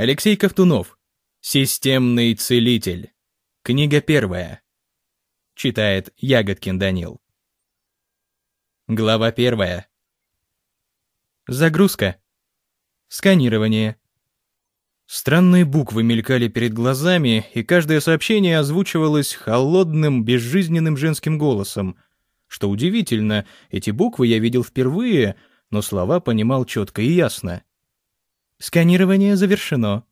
Алексей Ковтунов. Системный целитель. Книга первая. Читает Ягодкин Данил. Глава первая. Загрузка. Сканирование. Странные буквы мелькали перед глазами, и каждое сообщение озвучивалось холодным, безжизненным женским голосом. Что удивительно, эти буквы я видел впервые, но слова понимал четко и ясно. Сканирование завершено.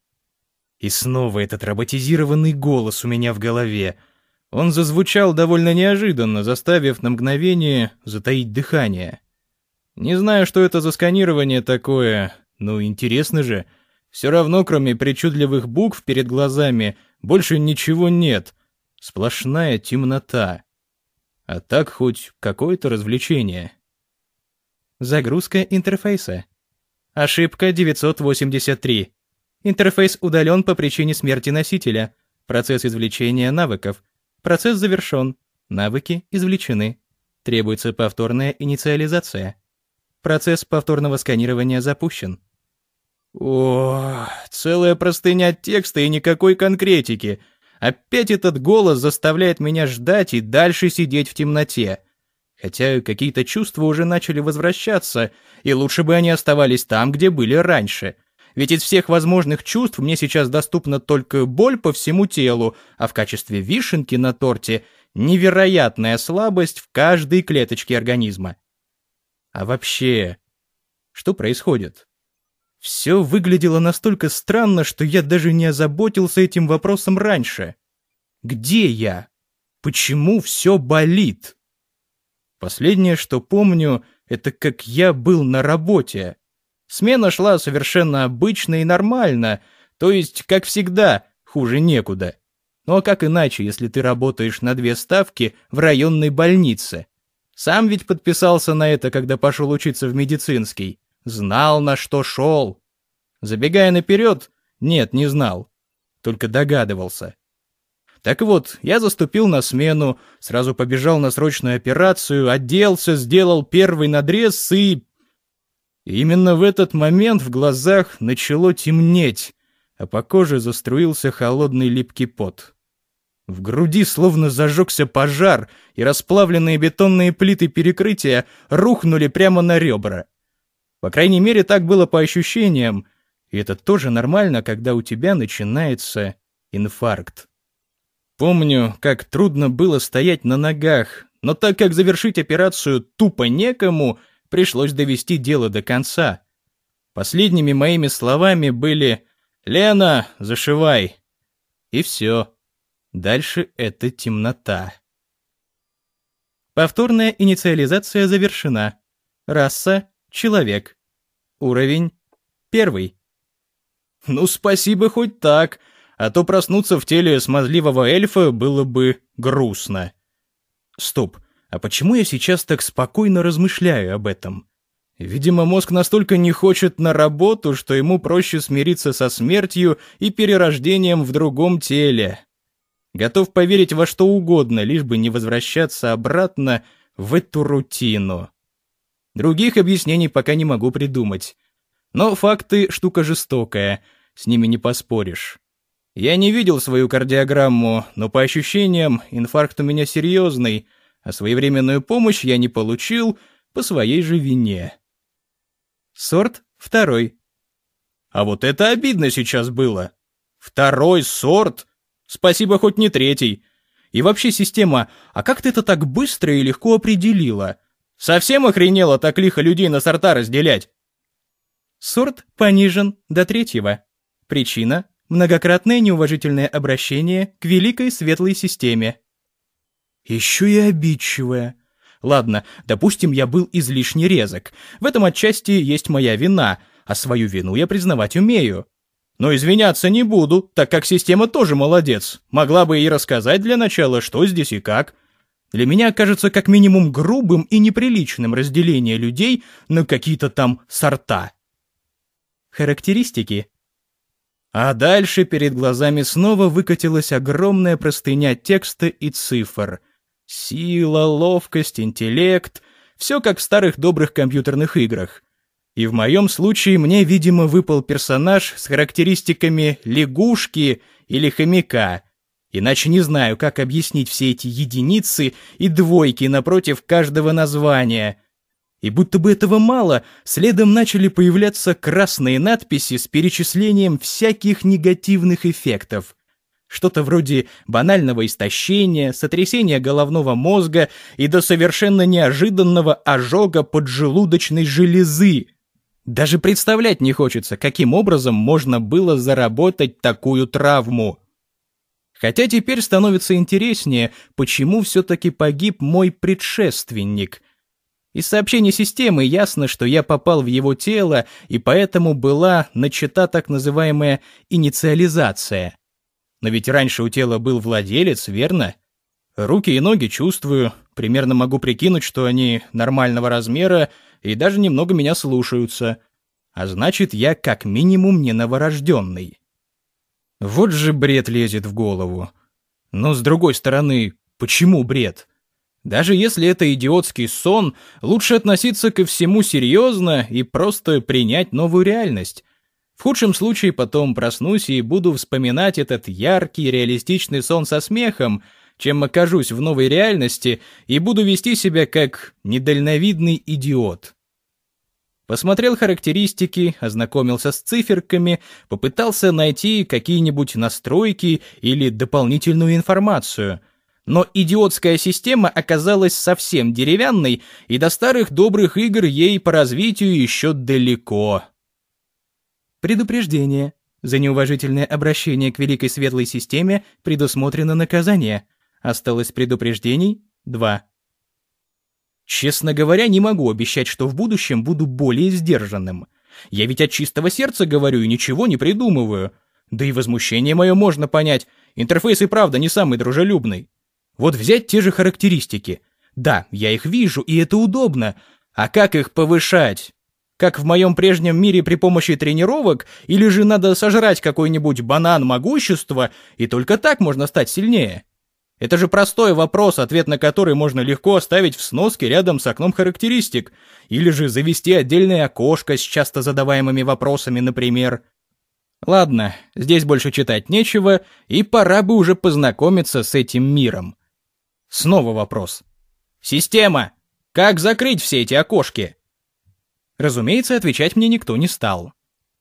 И снова этот роботизированный голос у меня в голове. Он зазвучал довольно неожиданно, заставив на мгновение затаить дыхание. Не знаю, что это за сканирование такое, но интересно же — все равно, кроме причудливых букв перед глазами, больше ничего нет. Сплошная темнота. А так хоть какое-то развлечение. Загрузка интерфейса. Ошибка 983. Интерфейс удален по причине смерти носителя. Процесс извлечения навыков. Процесс завершен. Навыки извлечены. Требуется повторная инициализация. Процесс повторного сканирования запущен. О, целая простыня текста и никакой конкретики. Опять этот голос заставляет меня ждать и дальше сидеть в темноте. Хотя какие-то чувства уже начали возвращаться, и лучше бы они оставались там, где были раньше. Ведь из всех возможных чувств мне сейчас доступна только боль по всему телу, а в качестве вишенки на торте невероятная слабость в каждой клеточке организма. А вообще, что происходит? Все выглядело настолько странно, что я даже не озаботился этим вопросом раньше. Где я? Почему все болит? Последнее, что помню, это как я был на работе. Смена шла совершенно обычно и нормально, то есть, как всегда, хуже некуда. Ну а как иначе, если ты работаешь на две ставки в районной больнице? Сам ведь подписался на это, когда пошел учиться в медицинский. Знал, на что шел. Забегая наперед, нет, не знал. Только догадывался. Так вот, я заступил на смену, сразу побежал на срочную операцию, оделся, сделал первый надрез и... именно в этот момент в глазах начало темнеть, а по коже заструился холодный липкий пот. В груди словно зажегся пожар, и расплавленные бетонные плиты перекрытия рухнули прямо на ребра. По крайней мере, так было по ощущениям, и это тоже нормально, когда у тебя начинается инфаркт. Помню, как трудно было стоять на ногах, но так как завершить операцию тупо некому, пришлось довести дело до конца. Последними моими словами были «Лена, зашивай!» И все. Дальше это темнота. Повторная инициализация завершена. Раса — человек. Уровень — первый. Ну, спасибо хоть так, а то проснуться в теле смазливого эльфа было бы грустно. Стоп, а почему я сейчас так спокойно размышляю об этом? Видимо, мозг настолько не хочет на работу, что ему проще смириться со смертью и перерождением в другом теле. Готов поверить во что угодно, лишь бы не возвращаться обратно в эту рутину. Других объяснений пока не могу придумать. Но факты — штука жестокая, с ними не поспоришь. Я не видел свою кардиограмму, но по ощущениям инфаркт у меня серьезный, а своевременную помощь я не получил по своей же вине. Сорт второй. А вот это обидно сейчас было. Второй сорт? Спасибо, хоть не третий. И вообще система, а как ты это так быстро и легко определила? Совсем охренела так лихо людей на сорта разделять? Сорт понижен до третьего. Причина – многократное неуважительное обращение к великой светлой системе. Еще и обидчивая. Ладно, допустим, я был излишне резок. В этом отчасти есть моя вина, а свою вину я признавать умею. Но извиняться не буду, так как система тоже молодец. Могла бы и рассказать для начала, что здесь и как. Для меня кажется как минимум грубым и неприличным разделение людей на какие-то там сорта. Характеристики. А дальше перед глазами снова выкатилась огромная простыня текста и цифр. Сила, ловкость, интеллект — все как в старых добрых компьютерных играх. И в моем случае мне, видимо, выпал персонаж с характеристиками лягушки или хомяка. Иначе не знаю, как объяснить все эти единицы и двойки напротив каждого названия. И будто бы этого мало, следом начали появляться красные надписи с перечислением всяких негативных эффектов. Что-то вроде банального истощения, сотрясения головного мозга и до совершенно неожиданного ожога поджелудочной железы. Даже представлять не хочется, каким образом можно было заработать такую травму. Хотя теперь становится интереснее, почему все-таки погиб мой предшественник. Из сообщений системы ясно, что я попал в его тело, и поэтому была начата так называемая инициализация. Но ведь раньше у тела был владелец, верно? Руки и ноги чувствую, примерно могу прикинуть, что они нормального размера и даже немного меня слушаются. А значит, я как минимум не новорожденный. Вот же бред лезет в голову. Но с другой стороны, почему бред? Даже если это идиотский сон, лучше относиться ко всему серьезно и просто принять новую реальность. В худшем случае потом проснусь и буду вспоминать этот яркий, реалистичный сон со смехом, чем окажусь в новой реальности и буду вести себя как недальновидный идиот. Посмотрел характеристики, ознакомился с циферками, попытался найти какие-нибудь настройки или дополнительную информацию. Но идиотская система оказалась совсем деревянной, и до старых добрых игр ей по развитию еще далеко. Предупреждение. За неуважительное обращение к Великой Светлой Системе предусмотрено наказание. Осталось предупреждений два. Честно говоря, не могу обещать, что в будущем буду более сдержанным. Я ведь от чистого сердца говорю и ничего не придумываю. Да и возмущение мое можно понять. Интерфейс и правда не самый дружелюбный. Вот взять те же характеристики. Да, я их вижу, и это удобно. А как их повышать? Как в моем прежнем мире при помощи тренировок? Или же надо сожрать какой-нибудь банан могущества, и только так можно стать сильнее? Это же простой вопрос, ответ на который можно легко оставить в сноске рядом с окном характеристик, или же завести отдельное окошко с часто задаваемыми вопросами, например. Ладно, здесь больше читать нечего, и пора бы уже познакомиться с этим миром. Снова вопрос. Система! Как закрыть все эти окошки? Разумеется, отвечать мне никто не стал.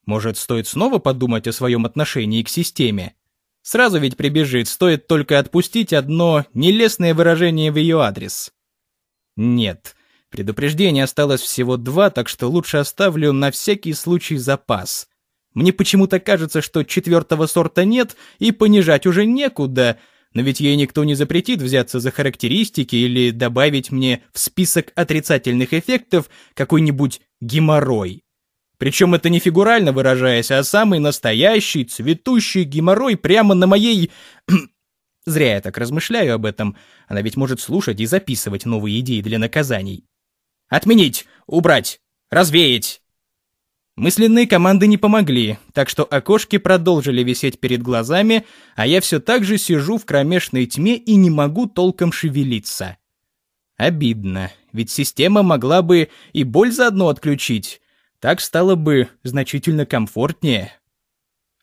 Может, стоит снова подумать о своем отношении к системе? Сразу ведь прибежит, стоит только отпустить одно нелестное выражение в ее адрес. Нет, предупреждений осталось всего два, так что лучше оставлю на всякий случай запас. Мне почему-то кажется, что четвертого сорта нет и понижать уже некуда, но ведь ей никто не запретит взяться за характеристики или добавить мне в список отрицательных эффектов какой-нибудь геморрой. Причем это не фигурально выражаясь, а самый настоящий, цветущий геморрой прямо на моей... Зря я так размышляю об этом. Она ведь может слушать и записывать новые идеи для наказаний. Отменить! Убрать! Развеять! Мысленные команды не помогли, так что окошки продолжили висеть перед глазами, а я все так же сижу в кромешной тьме и не могу толком шевелиться. Обидно, ведь система могла бы и боль заодно отключить, так стало бы значительно комфортнее.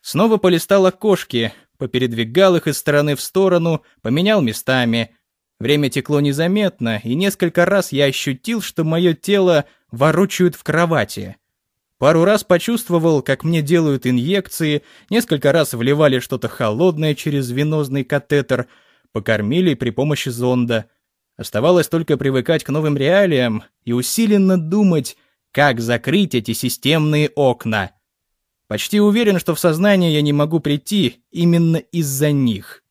Снова полистал окошки, попередвигал их из стороны в сторону, поменял местами. Время текло незаметно, и несколько раз я ощутил, что мое тело ворочают в кровати. Пару раз почувствовал, как мне делают инъекции, несколько раз вливали что-то холодное через венозный катетер, покормили при помощи зонда. Оставалось только привыкать к новым реалиям и усиленно думать, как закрыть эти системные окна? Почти уверен, что в сознание я не могу прийти именно из-за них.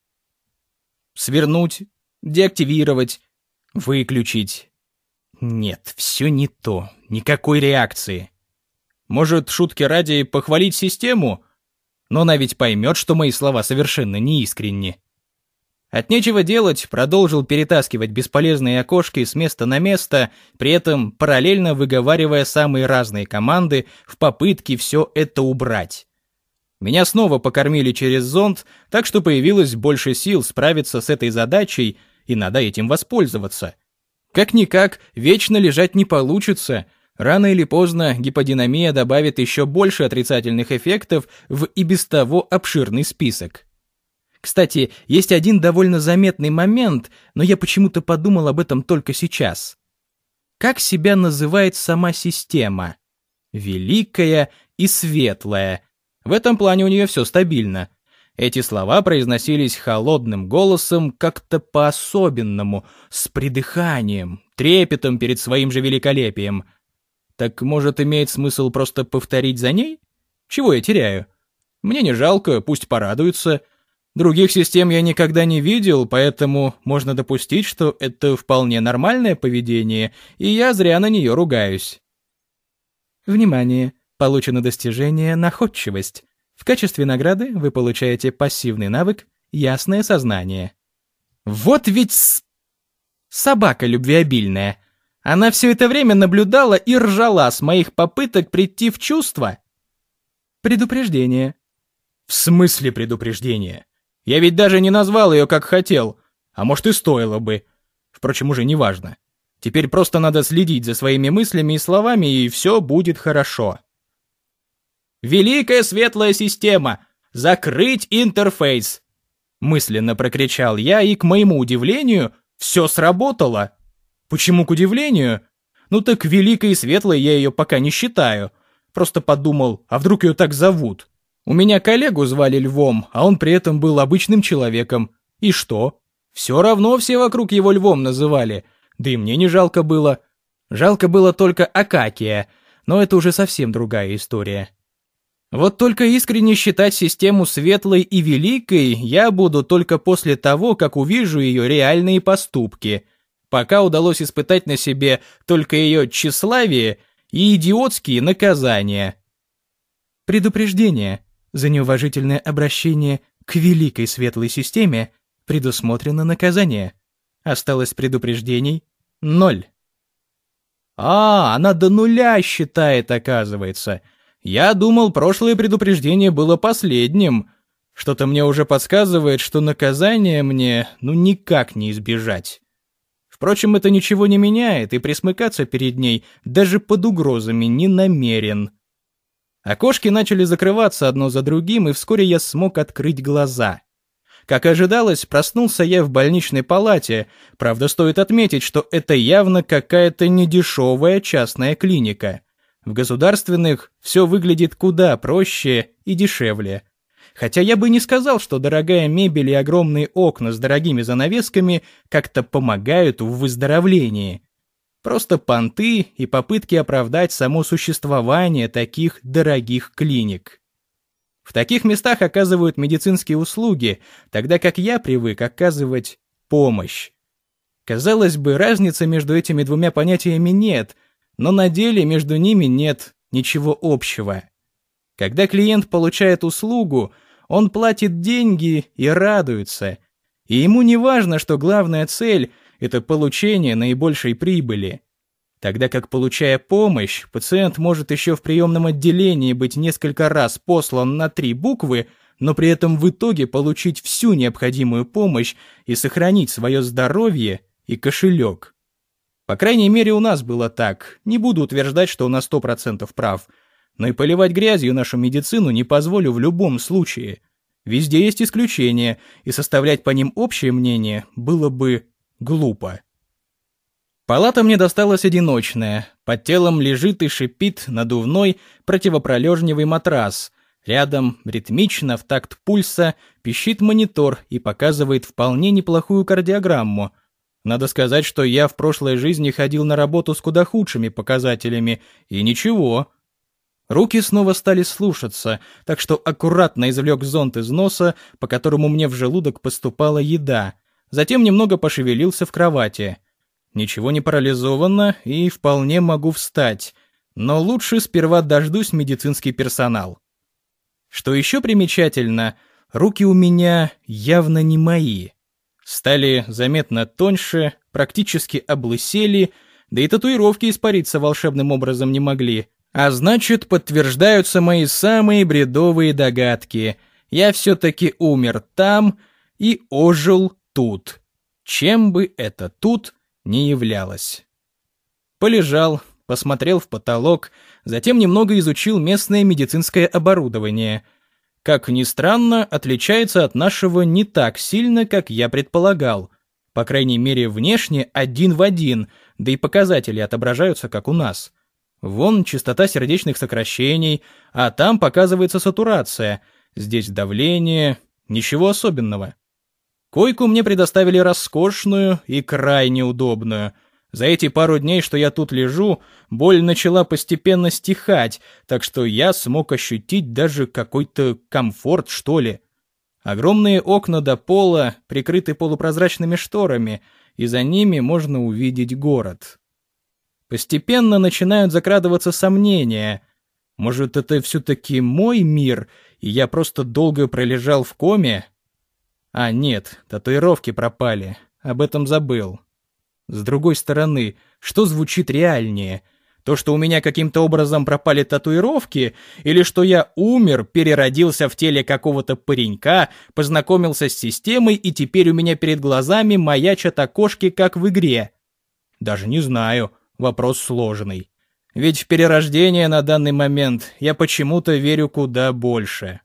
Свернуть, деактивировать, выключить. Нет, все не то. Никакой реакции. Может, шутки ради похвалить систему? Но она ведь поймет, что мои слова совершенно неискренни. От нечего делать продолжил перетаскивать бесполезные окошки с места на место, при этом параллельно выговаривая самые разные команды в попытке все это убрать. Меня снова покормили через зонд, так что появилось больше сил справиться с этой задачей, и надо этим воспользоваться. Как-никак, вечно лежать не получится, Рано или поздно гиподинамия добавит еще больше отрицательных эффектов в и без того обширный список. Кстати, есть один довольно заметный момент, но я почему-то подумал об этом только сейчас. Как себя называет сама система? Великая и светлая. В этом плане у нее все стабильно. Эти слова произносились холодным голосом, как-то по-особенному, с придыханием, трепетом перед своим же великолепием. Так, может, имеет смысл просто повторить за ней? Чего я теряю? Мне не жалко, пусть порадуются. Других систем я никогда не видел, поэтому можно допустить, что это вполне нормальное поведение, и я зря на нее ругаюсь. Внимание! Получено достижение «Находчивость». В качестве награды вы получаете пассивный навык «Ясное сознание». Вот ведь с... собака любвеобильная. Она все это время наблюдала и ржала с моих попыток прийти в чувство. Предупреждение. В смысле предупреждение? Я ведь даже не назвал ее как хотел. А может и стоило бы. Впрочем, уже не важно. Теперь просто надо следить за своими мыслями и словами, и все будет хорошо. «Великая светлая система! Закрыть интерфейс!» Мысленно прокричал я, и, к моему удивлению, все сработало. Почему к удивлению? Ну так великой и светлой я ее пока не считаю. Просто подумал, а вдруг ее так зовут? У меня коллегу звали Львом, а он при этом был обычным человеком. И что? Все равно все вокруг его Львом называли. Да и мне не жалко было. Жалко было только Акакия, но это уже совсем другая история. Вот только искренне считать систему светлой и великой я буду только после того, как увижу ее реальные поступки. Пока удалось испытать на себе только ее тщеславие и идиотские наказания. Предупреждение. За неуважительное обращение к великой светлой системе предусмотрено наказание. Осталось предупреждений ноль. А, она до нуля считает, оказывается. Я думал, прошлое предупреждение было последним. Что-то мне уже подсказывает, что наказание мне ну никак не избежать. Впрочем, это ничего не меняет, и присмыкаться перед ней даже под угрозами не намерен. Окошки начали закрываться одно за другим, и вскоре я смог открыть глаза. Как ожидалось, проснулся я в больничной палате, правда, стоит отметить, что это явно какая-то недешевая частная клиника — в государственных все выглядит куда проще и дешевле. Хотя я бы не сказал, что дорогая мебель и огромные окна с дорогими занавесками как-то помогают в выздоровлении. Просто понты и попытки оправдать само существование таких дорогих клиник. В таких местах оказывают медицинские услуги, тогда как я привык оказывать помощь. Казалось бы, разницы между этими двумя понятиями нет, но на деле между ними нет ничего общего. Когда клиент получает услугу, он платит деньги и радуется. И ему не важно, что главная цель – это получение наибольшей прибыли. Тогда как, получая помощь, пациент может еще в приемном отделении быть несколько раз послан на три буквы, но при этом в итоге получить всю необходимую помощь и сохранить свое здоровье и кошелек. По крайней мере, у нас было так. Не буду утверждать, что на сто процентов прав. Но и поливать грязью нашу медицину не позволю в любом случае. Везде есть исключения, и составлять по ним общее мнение было бы глупо. Палата мне досталась одиночная. Под телом лежит и шипит надувной противопролежневый матрас. Рядом, ритмично, в такт пульса, пищит монитор и показывает вполне неплохую кардиограмму – надо сказать, что я в прошлой жизни ходил на работу с куда худшими показателями, и ничего. Руки снова стали слушаться, так что аккуратно извлек зонт из носа, по которому мне в желудок поступала еда. Затем немного пошевелился в кровати. Ничего не парализовано, и вполне могу встать. Но лучше сперва дождусь медицинский персонал. Что еще примечательно, руки у меня явно не мои. Стали заметно тоньше, практически облысели, да и татуировки испариться волшебным образом не могли. А значит, подтверждаются мои самые бредовые догадки. Я все-таки умер там и ожил тут. Чем бы это тут не являлось. Полежал, посмотрел в потолок, затем немного изучил местное медицинское оборудование. Как ни странно, отличается от нашего не так сильно, как я предполагал. По крайней мере, внешне один в один, да и показатели отображаются, как у нас. Вон частота сердечных сокращений, а там показывается сатурация. Здесь давление, ничего особенного. Койку мне предоставили роскошную и крайне удобную. За эти пару дней, что я тут лежу, боль начала постепенно стихать, так что я смог ощутить даже какой-то комфорт, что ли. Огромные окна до пола прикрыты полупрозрачными шторами, и за ними можно увидеть город. Постепенно начинают закрадываться сомнения. Может, это все-таки мой мир, и я просто долго пролежал в коме? А нет, татуировки пропали, об этом забыл. С другой стороны, что звучит реальнее? То, что у меня каким-то образом пропали татуировки, или что я умер, переродился в теле какого-то паренька, познакомился с системой, и теперь у меня перед глазами маячат окошки, как в игре? Даже не знаю, вопрос сложный. Ведь в перерождение на данный момент я почему-то верю куда больше.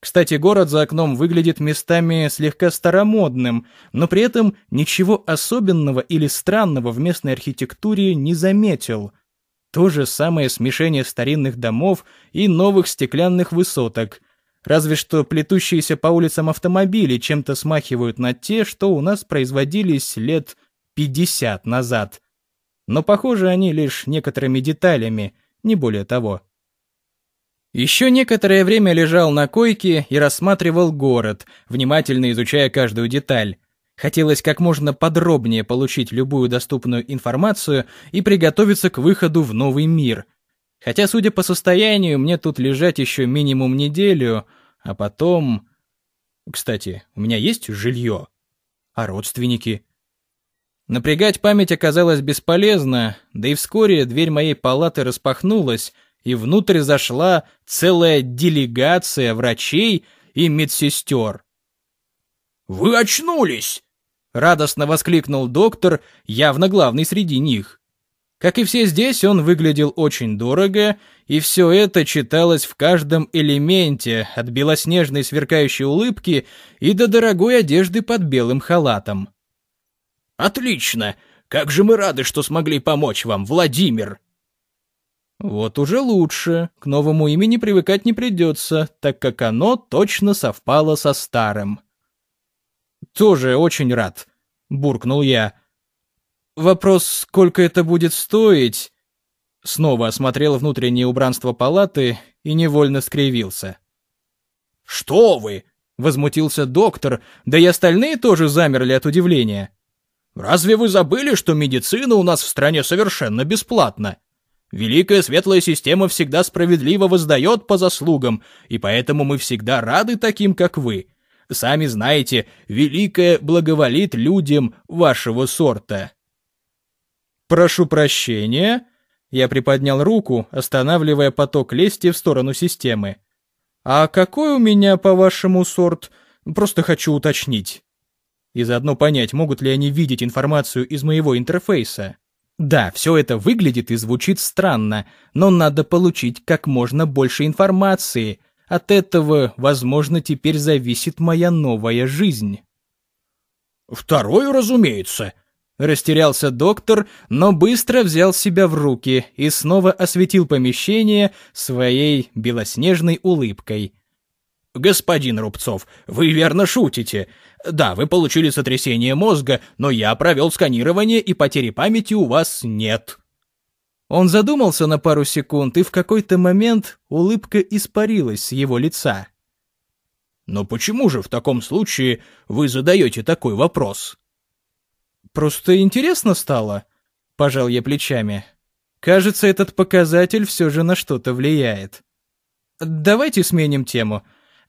Кстати, город за окном выглядит местами слегка старомодным, но при этом ничего особенного или странного в местной архитектуре не заметил. То же самое смешение старинных домов и новых стеклянных высоток. Разве что плетущиеся по улицам автомобили чем-то смахивают на те, что у нас производились лет 50 назад. Но похожи они лишь некоторыми деталями, не более того. Еще некоторое время лежал на койке и рассматривал город, внимательно изучая каждую деталь. Хотелось как можно подробнее получить любую доступную информацию и приготовиться к выходу в новый мир. Хотя, судя по состоянию, мне тут лежать еще минимум неделю, а потом... Кстати, у меня есть жилье? А родственники? Напрягать память оказалось бесполезно, да и вскоре дверь моей палаты распахнулась, и внутрь зашла целая делегация врачей и медсестер. «Вы очнулись!» — радостно воскликнул доктор, явно главный среди них. Как и все здесь, он выглядел очень дорого, и все это читалось в каждом элементе, от белоснежной сверкающей улыбки и до дорогой одежды под белым халатом. «Отлично! Как же мы рады, что смогли помочь вам, Владимир!» Вот уже лучше, к новому имени привыкать не придется, так как оно точно совпало со старым. «Тоже очень рад», — буркнул я. «Вопрос, сколько это будет стоить?» Снова осмотрел внутреннее убранство палаты и невольно скривился. «Что вы?» — возмутился доктор, да и остальные тоже замерли от удивления. «Разве вы забыли, что медицина у нас в стране совершенно бесплатна?» Великая светлая система всегда справедливо воздает по заслугам, и поэтому мы всегда рады таким, как вы. Сами знаете, Великая благоволит людям вашего сорта. Прошу прощения. Я приподнял руку, останавливая поток лести в сторону системы. А какой у меня, по-вашему, сорт? Просто хочу уточнить. И заодно понять, могут ли они видеть информацию из моего интерфейса. Да, все это выглядит и звучит странно, но надо получить как можно больше информации. От этого, возможно, теперь зависит моя новая жизнь. Второе, разумеется. Растерялся доктор, но быстро взял себя в руки и снова осветил помещение своей белоснежной улыбкой. «Господин Рубцов, вы верно шутите. Да, вы получили сотрясение мозга, но я провел сканирование, и потери памяти у вас нет». Он задумался на пару секунд, и в какой-то момент улыбка испарилась с его лица. «Но почему же в таком случае вы задаете такой вопрос?» «Просто интересно стало», — пожал я плечами. «Кажется, этот показатель все же на что-то влияет. Давайте сменим тему.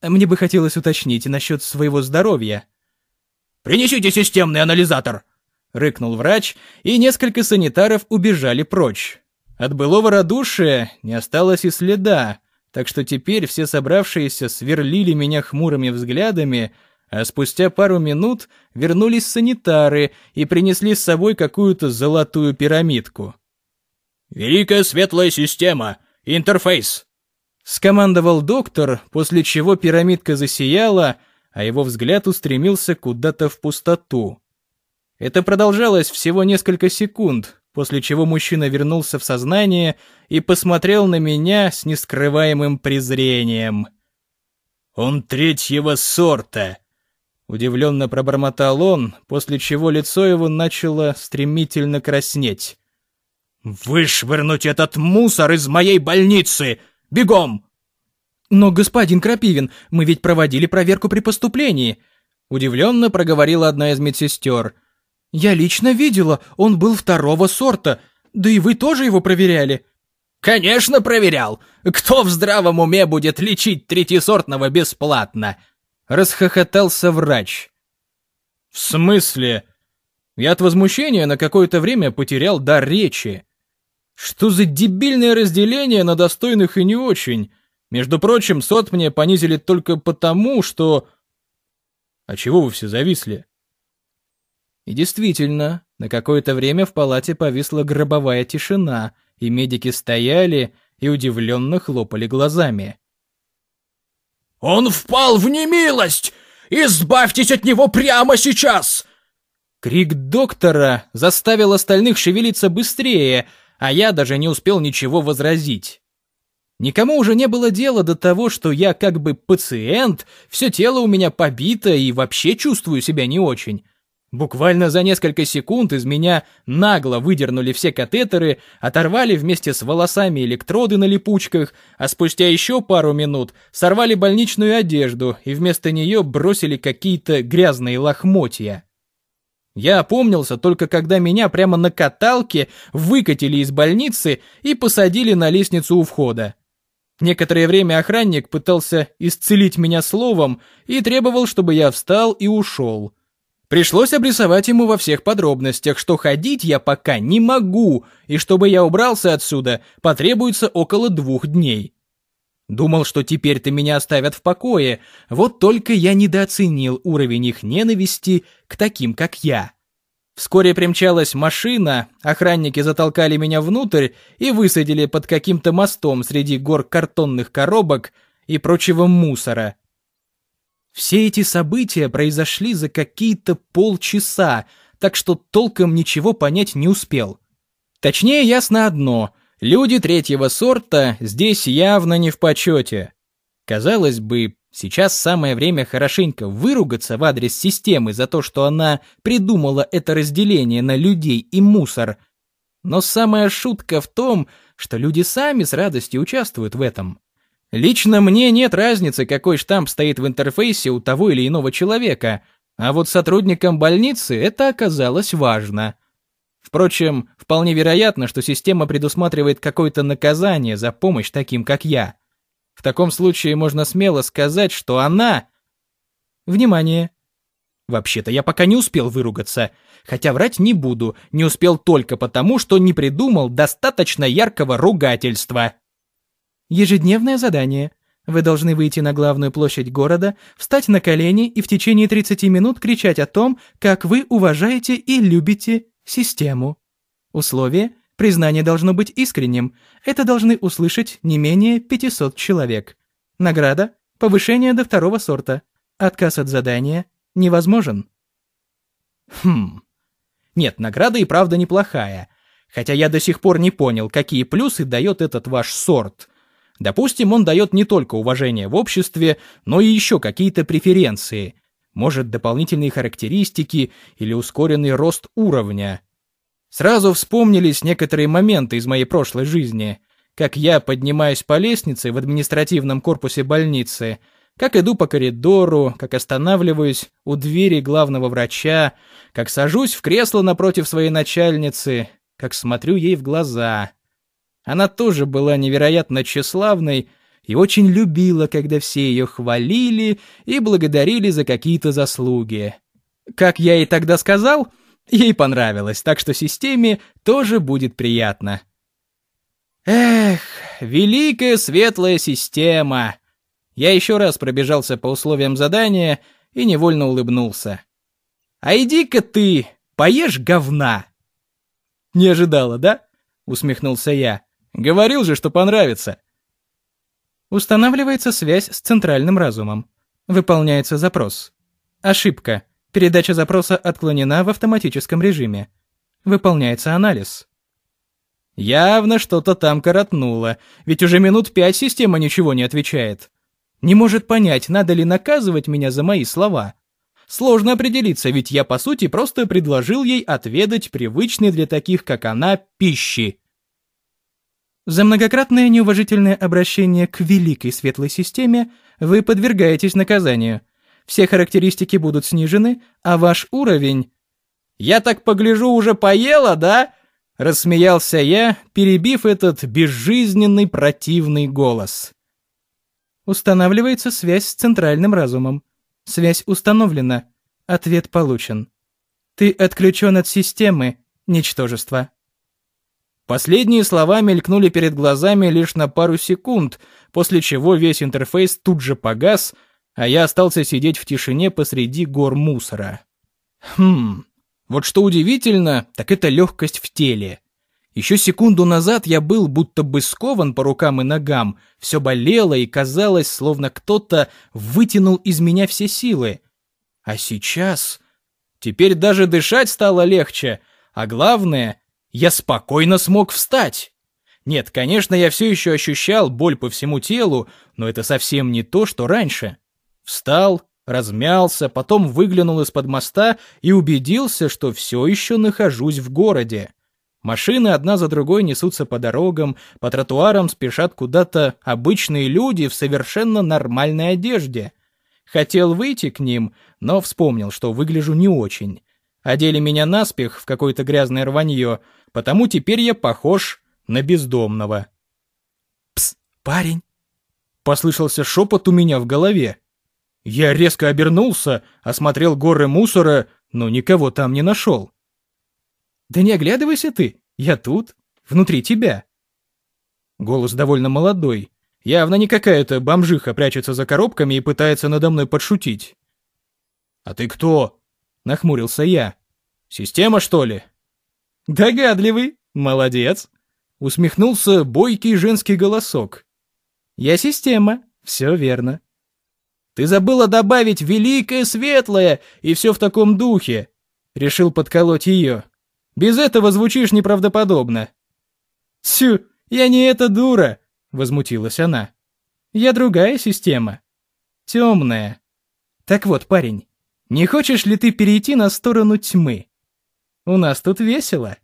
Мне бы хотелось уточнить насчет своего здоровья». «Принесите системный анализатор!» — рыкнул врач, и несколько санитаров убежали прочь. От былого радушия не осталось и следа, так что теперь все собравшиеся сверлили меня хмурыми взглядами, а спустя пару минут вернулись санитары и принесли с собой какую-то золотую пирамидку. «Великая светлая система! Интерфейс!» Скомандовал доктор, после чего пирамидка засияла, а его взгляд устремился куда-то в пустоту. Это продолжалось всего несколько секунд, после чего мужчина вернулся в сознание и посмотрел на меня с нескрываемым презрением. «Он третьего сорта!» Удивленно пробормотал он, после чего лицо его начало стремительно краснеть. «Вышвырнуть этот мусор из моей больницы! Бегом!» «Но, господин Крапивин, мы ведь проводили проверку при поступлении!» Удивленно проговорила одна из медсестер. «Я лично видела, он был второго сорта, да и вы тоже его проверяли». «Конечно проверял! Кто в здравом уме будет лечить третьесортного бесплатно?» Расхохотался врач. «В смысле?» Я от возмущения на какое-то время потерял дар речи. Что за дебильное разделение на достойных и не очень? Между прочим, сот мне понизили только потому, что... А чего вы все зависли? И действительно, на какое-то время в палате повисла гробовая тишина, и медики стояли и удивленно хлопали глазами. «Он впал в немилость! Избавьтесь от него прямо сейчас!» Крик доктора заставил остальных шевелиться быстрее, а я даже не успел ничего возразить. Никому уже не было дела до того, что я как бы пациент, все тело у меня побито и вообще чувствую себя не очень. Буквально за несколько секунд из меня нагло выдернули все катетеры, оторвали вместе с волосами электроды на липучках, а спустя еще пару минут сорвали больничную одежду и вместо нее бросили какие-то грязные лохмотья. Я опомнился только когда меня прямо на каталке выкатили из больницы и посадили на лестницу у входа. Некоторое время охранник пытался исцелить меня словом и требовал, чтобы я встал и ушел. Пришлось обрисовать ему во всех подробностях, что ходить я пока не могу, и чтобы я убрался отсюда, потребуется около двух дней. Думал, что теперь-то меня оставят в покое, вот только я недооценил уровень их ненависти к таким, как я. Вскоре примчалась машина, охранники затолкали меня внутрь и высадили под каким-то мостом среди гор картонных коробок и прочего мусора. Все эти события произошли за какие-то полчаса, так что толком ничего понять не успел. Точнее, ясно одно — люди третьего сорта здесь явно не в почете. Казалось бы, сейчас самое время хорошенько выругаться в адрес системы за то, что она придумала это разделение на людей и мусор. Но самая шутка в том, что люди сами с радостью участвуют в этом. Лично мне нет разницы, какой штамп стоит в интерфейсе у того или иного человека, а вот сотрудникам больницы это оказалось важно. Впрочем, вполне вероятно, что система предусматривает какое-то наказание за помощь таким, как я. В таком случае можно смело сказать, что она... Внимание! Вообще-то я пока не успел выругаться, хотя врать не буду, не успел только потому, что не придумал достаточно яркого ругательства. Ежедневное задание. Вы должны выйти на главную площадь города, встать на колени и в течение 30 минут кричать о том, как вы уважаете и любите систему. Условие – признание должно быть искренним. Это должны услышать не менее 500 человек. Награда – повышение до второго сорта. Отказ от задания невозможен. Хм. Нет, награда и правда неплохая. Хотя я до сих пор не понял, какие плюсы дает этот ваш сорт – Допустим, он дает не только уважение в обществе, но и еще какие-то преференции. Может, дополнительные характеристики или ускоренный рост уровня. Сразу вспомнились некоторые моменты из моей прошлой жизни. Как я поднимаюсь по лестнице в административном корпусе больницы, как иду по коридору, как останавливаюсь у двери главного врача, как сажусь в кресло напротив своей начальницы, как смотрю ей в глаза — она тоже была невероятно тщеславной и очень любила, когда все ее хвалили и благодарили за какие-то заслуги. Как я ей тогда сказал, ей понравилось, так что системе тоже будет приятно. Эх, великая светлая система! Я еще раз пробежался по условиям задания и невольно улыбнулся. А иди-ка ты, поешь говна! Не ожидала, да? — усмехнулся я. «Говорил же, что понравится». Устанавливается связь с центральным разумом. Выполняется запрос. Ошибка. Передача запроса отклонена в автоматическом режиме. Выполняется анализ. Явно что-то там коротнуло, ведь уже минут пять система ничего не отвечает. Не может понять, надо ли наказывать меня за мои слова. Сложно определиться, ведь я, по сути, просто предложил ей отведать привычной для таких, как она, пищи. За многократное неуважительное обращение к великой светлой системе вы подвергаетесь наказанию. Все характеристики будут снижены, а ваш уровень... «Я так погляжу, уже поела, да?» Рассмеялся я, перебив этот безжизненный противный голос. Устанавливается связь с центральным разумом. Связь установлена. Ответ получен. Ты отключен от системы, ничтожество. Последние слова мелькнули перед глазами лишь на пару секунд, после чего весь интерфейс тут же погас, а я остался сидеть в тишине посреди гор мусора. Хм, вот что удивительно, так это легкость в теле. Еще секунду назад я был будто бы скован по рукам и ногам, все болело и казалось, словно кто-то вытянул из меня все силы. А сейчас... Теперь даже дышать стало легче, а главное, я спокойно смог встать. Нет, конечно, я все еще ощущал боль по всему телу, но это совсем не то, что раньше. Встал, размялся, потом выглянул из-под моста и убедился, что все еще нахожусь в городе. Машины одна за другой несутся по дорогам, по тротуарам спешат куда-то обычные люди в совершенно нормальной одежде. Хотел выйти к ним, но вспомнил, что выгляжу не очень. Одели меня наспех в какое-то грязное рванье, потому теперь я похож на бездомного. «Пс, парень!» Послышался шепот у меня в голове. Я резко обернулся, осмотрел горы мусора, но никого там не нашел. «Да не оглядывайся ты, я тут, внутри тебя». Голос довольно молодой. Явно не какая-то бомжиха прячется за коробками и пытается надо мной подшутить. «А ты кто?» — нахмурился я. «Система, что ли?» «Догадливый, молодец!» — усмехнулся бойкий женский голосок. «Я система, все верно. Ты забыла добавить «великое светлое» и все в таком духе. Решил подколоть ее. Без этого звучишь неправдоподобно. Сю, я не эта дура, возмутилась она. Я другая система. Темная. Так вот, парень, не хочешь ли ты перейти на сторону тьмы? У нас тут весело.